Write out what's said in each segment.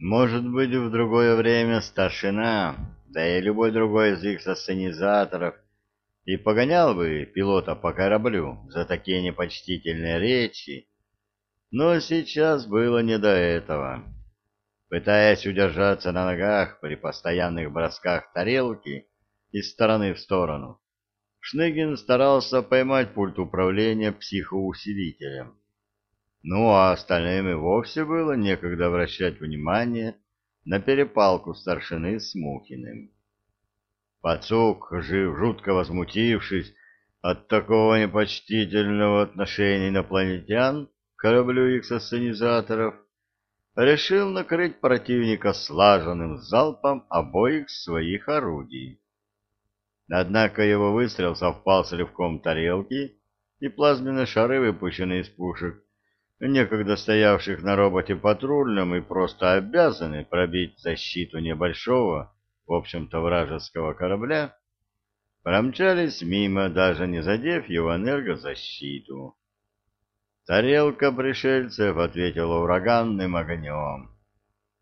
Может быть, в другое время старшина, да и любой другой из их сосценизаторов, и погонял бы пилота по кораблю за такие непочтительные речи, но сейчас было не до этого. Пытаясь удержаться на ногах при постоянных бросках тарелки из стороны в сторону, Шныгин старался поймать пульт управления психоусилителем. Ну, а остальным и вовсе было некогда обращать внимание на перепалку старшины с Мухиным. Пацук, жив, жутко возмутившись от такого непочтительного отношения инопланетян к кораблю их сосценизаторов, решил накрыть противника слаженным залпом обоих своих орудий. Однако его выстрел совпал с рывком тарелки, и плазменные шары, выпущенные из пушек, некогда стоявших на роботе патрульном и просто обязаны пробить защиту небольшого, в общем-то, вражеского корабля, промчались мимо, даже не задев его энергозащиту. Тарелка пришельцев ответила ураганным огнем.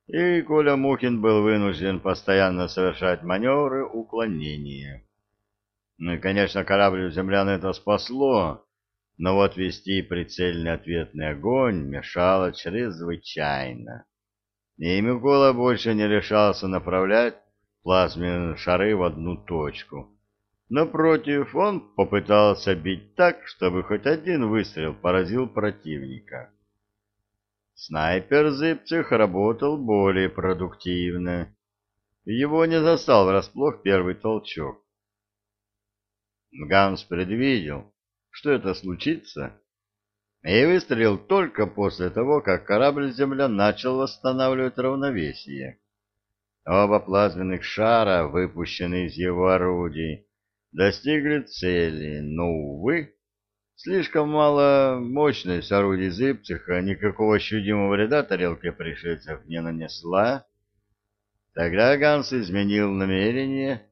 И Коля Мухин был вынужден постоянно совершать маневры уклонения. Ну и, конечно, корабль землян это спасло, но вот вести прицельный ответный огонь мешало чрезвычайно. И Микола больше не решался направлять плазменные шары в одну точку. Напротив, он попытался бить так, чтобы хоть один выстрел поразил противника. Снайпер Зыбцих работал более продуктивно. Его не застал врасплох первый толчок. Ганс предвидел, что это случится, и выстрелил только после того, как корабль-земля начал восстанавливать равновесие. Оба плазменных шара, выпущенные из его орудий, достигли цели, но, увы, слишком мало мощность орудий Зыбциха никакого ощутимого вреда тарелке пришельцев не нанесла. Тогда Ганс изменил намерение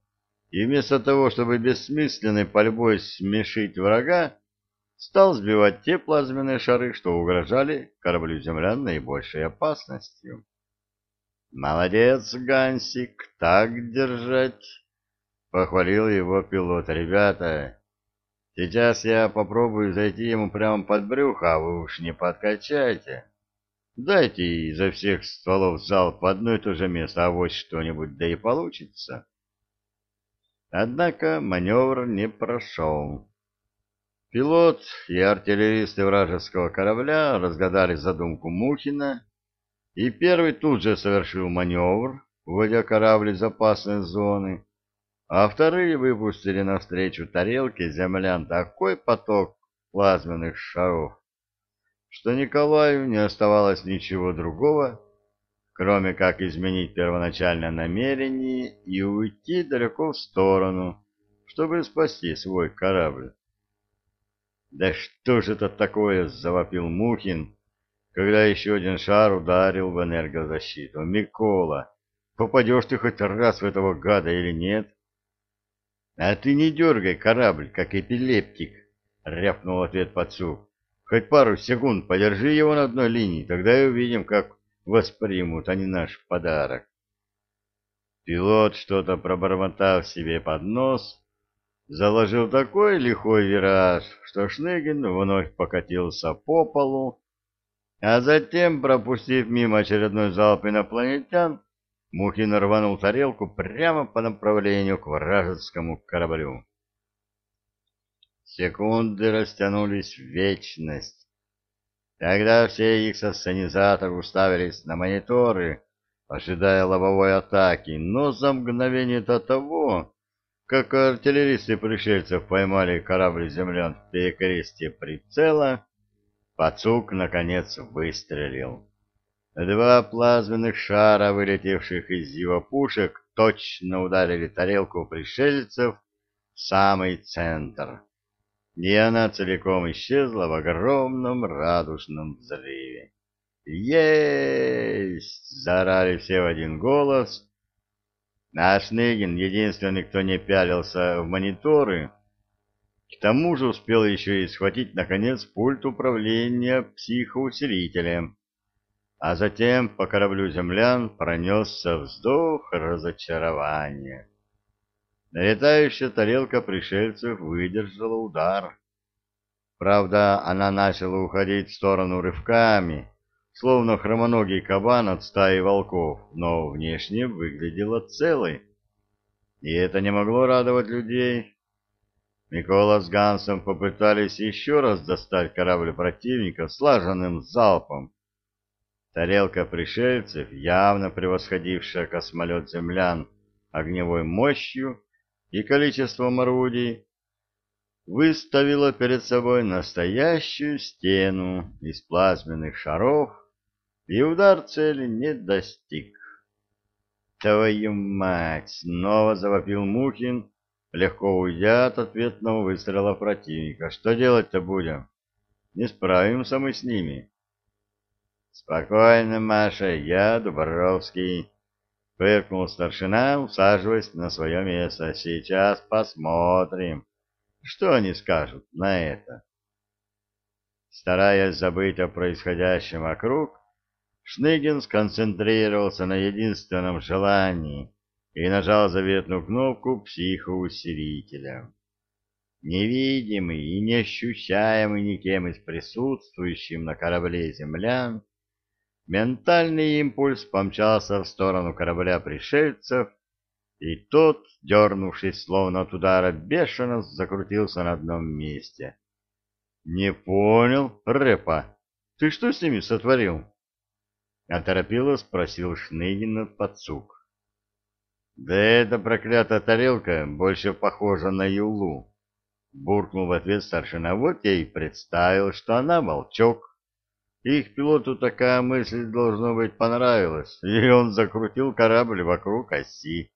и вместо того, чтобы бессмысленной пальбой смешить врага, стал сбивать те плазменные шары, что угрожали кораблю землян наибольшей опасностью. «Молодец, Гансик, так держать!» — похвалил его пилот. «Ребята, сейчас я попробую зайти ему прямо под брюхо, а вы уж не подкачайте. Дайте изо всех стволов залп в одно и то же место, а вот что-нибудь да и получится». Однако маневр не прошел. Пилот и артиллеристы вражеского корабля разгадали задумку Мухина, и первый тут же совершил маневр, вводя корабль из опасной зоны, а вторые выпустили навстречу тарелке землян такой поток плазменных шаров, что Николаю не оставалось ничего другого, кроме как изменить первоначальное намерение и уйти далеко в сторону, чтобы спасти свой корабль. «Да что же это такое?» — завопил Мухин, когда еще один шар ударил в энергозащиту. «Микола, попадешь ты хоть раз в этого гада или нет?» «А ты не дергай корабль, как эпилептик», — рявкнул ответ Пацук. «Хоть пару секунд подержи его на одной линии, тогда и увидим, как воспримут они наш подарок. Пилот, что-то пробормотав себе под нос, заложил такой лихой вираж, что Шныгин вновь покатился по полу, а затем, пропустив мимо очередной залп инопланетян, Мухин рванул тарелку прямо по направлению к вражескому кораблю. Секунды растянулись в вечность. Тогда все их сосценизаторы уставились на мониторы, ожидая лобовой атаки, но за мгновение до того, как артиллеристы пришельцев поймали корабль землян в перекрестие прицела, Пацук, наконец, выстрелил. Два плазменных шара, вылетевших из его пушек, точно ударили тарелку пришельцев в самый центр и она целиком исчезла в огромном радужном взрыве. «Есть!» — заорали все в один голос. А Шныгин, единственный, кто не пялился в мониторы, к тому же успел еще и схватить, наконец, пульт управления психоусилителем. а затем по кораблю землян пронесся вздох разочарования. Налетающая тарелка пришельцев выдержала удар. Правда, она начала уходить в сторону рывками, словно хромоногий кабан от стаи волков, но внешне выглядела целой. И это не могло радовать людей. Микола с Гансом попытались еще раз достать корабль противника слаженным залпом. Тарелка пришельцев, явно превосходившая космолет землян огневой мощью и количеством орудий, выставила перед собой настоящую стену из плазменных шаров, и удар цели не достиг. «Твою мать!» — снова завопил Мухин, легко уйдя от ответного выстрела противника. «Что делать-то будем? Не справимся мы с ними». «Спокойно, Маша, я Дубровский», — фыркнул старшина, усаживаясь на свое место. «Сейчас посмотрим, что они скажут на это». Стараясь забыть о происходящем вокруг, Шныгин сконцентрировался на единственном желании и нажал заветную кнопку психоусилителя. Невидимый и неощущаемый никем из присутствующих на корабле землян, Ментальный импульс помчался в сторону корабля пришельцев, и тот, дернувшись словно от удара, бешено закрутился на одном месте. — Не понял, Рэпа, ты что с ними сотворил? — оторопело спросил Шныгин подсук. — Да эта проклятая тарелка больше похожа на юлу. Буркнул в ответ старшина. Вот я и представил, что она волчок. Их пилоту такая мысль, должно быть, понравилась, и он закрутил корабль вокруг оси.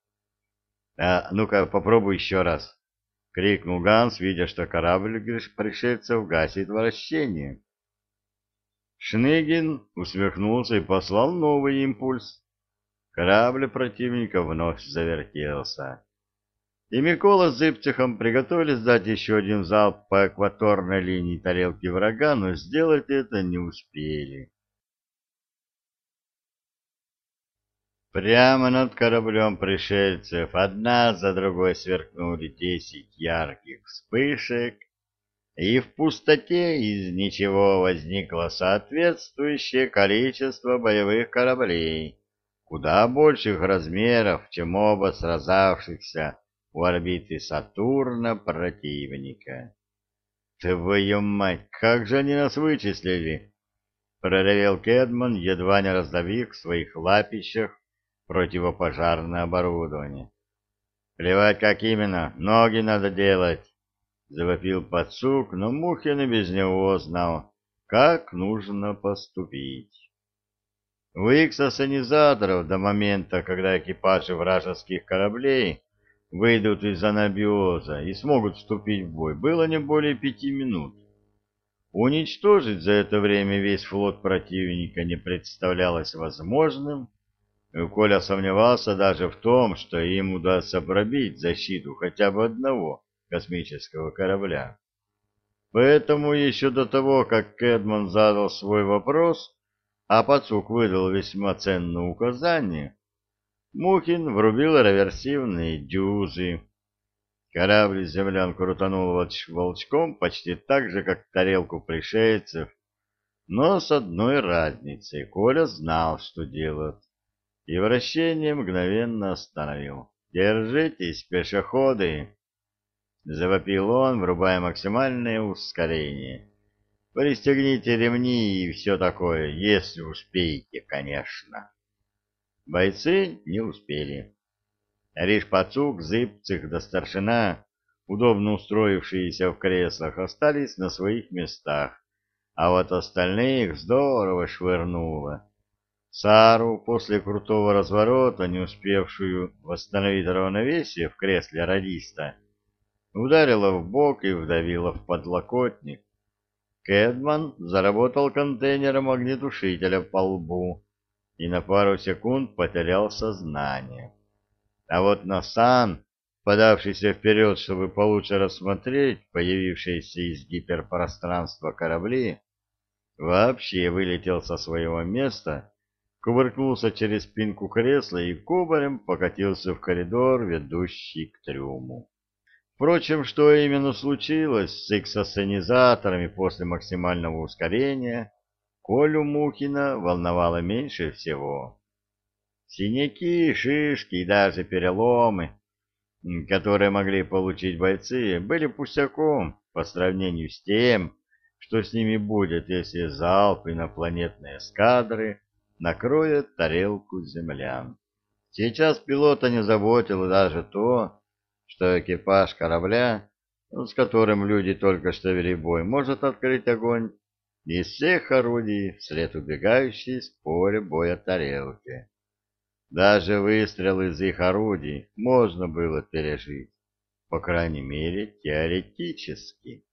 — А ну-ка, попробуй еще раз! — крикнул Ганс, видя, что корабль пришельцев гасит вращение. Шныгин усмехнулся и послал новый импульс. Корабль противника вновь завертелся и Микола с Зыбцехом приготовились дать еще один залп по экваторной линии тарелки врага, но сделать это не успели. Прямо над кораблем пришельцев одна за другой сверкнули десять ярких вспышек, и в пустоте из ничего возникло соответствующее количество боевых кораблей, куда больших размеров, чем оба сразавшихся у орбиты Сатурна противника. «Твою мать, как же они нас вычислили!» — проревел Кедман, едва не раздавив в своих лапищах противопожарное оборудование. «Плевать, как именно, ноги надо делать!» — завопил подсук, но Мухин и без него знал, как нужно поступить. У иксосанизаторов до момента, когда экипажи вражеских кораблей выйдут из анабиоза и смогут вступить в бой, было не более пяти минут. Уничтожить за это время весь флот противника не представлялось возможным, и Коля сомневался даже в том, что им удастся пробить защиту хотя бы одного космического корабля. Поэтому еще до того, как Кэдман задал свой вопрос, а Пацук выдал весьма ценное указание, Мухин врубил реверсивные дюзы. Корабль землян крутанул волчком почти так же, как тарелку пришельцев, но с одной разницей. Коля знал, что делать, и вращение мгновенно остановил. «Держитесь, пешеходы!» Завопил он, врубая максимальное ускорение. «Пристегните ремни и все такое, если успеете, конечно». Бойцы не успели. Лишь пацук, зыбцих да старшина, удобно устроившиеся в креслах, остались на своих местах, а вот остальных здорово швырнуло. Сару, после крутого разворота, не успевшую восстановить равновесие в кресле радиста, ударила в бок и вдавила в подлокотник. Кэдман заработал контейнером огнетушителя по лбу, и на пару секунд потерял сознание. А вот Насан, подавшийся вперед, чтобы получше рассмотреть появившиеся из гиперпространства корабли, вообще вылетел со своего места, кувыркнулся через спинку кресла и кубарем покатился в коридор, ведущий к трюму. Впрочем, что именно случилось с эксосценизаторами после максимального ускорения, Колю Мухина волновало меньше всего. Синяки, шишки и даже переломы, которые могли получить бойцы, были пустяком по сравнению с тем, что с ними будет, если залп инопланетной эскадры накроет тарелку землян. Сейчас пилота не заботило даже то, что экипаж корабля, с которым люди только что вели бой, может открыть огонь из всех орудий вслед убегающей с поля боя тарелки. Даже выстрел из их орудий можно было пережить, по крайней мере, теоретически.